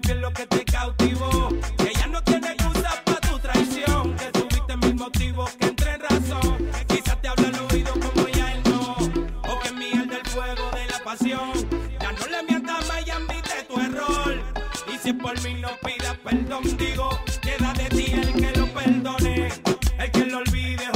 que te cautivó. Ella no tiene excusa para tu traición. Que tuviste mil motivos que entre en razón. Quizás te habla al oído como ya él no. O que miel del fuego de la pasión. Ya no le mientas más y admite tu error. Y si es por mí no pidas perdón, digo, queda de ti el que lo perdone. El que lo olvide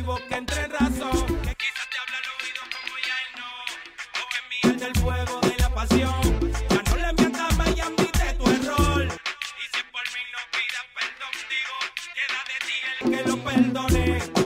que entre razón. Que quizás te habla al oído como ya él no. O que mía del fuego de la pasión. Ya no le mientas más y admite tu error. Y si por mí no pidas perdón, digo, queda de ti el que lo perdone.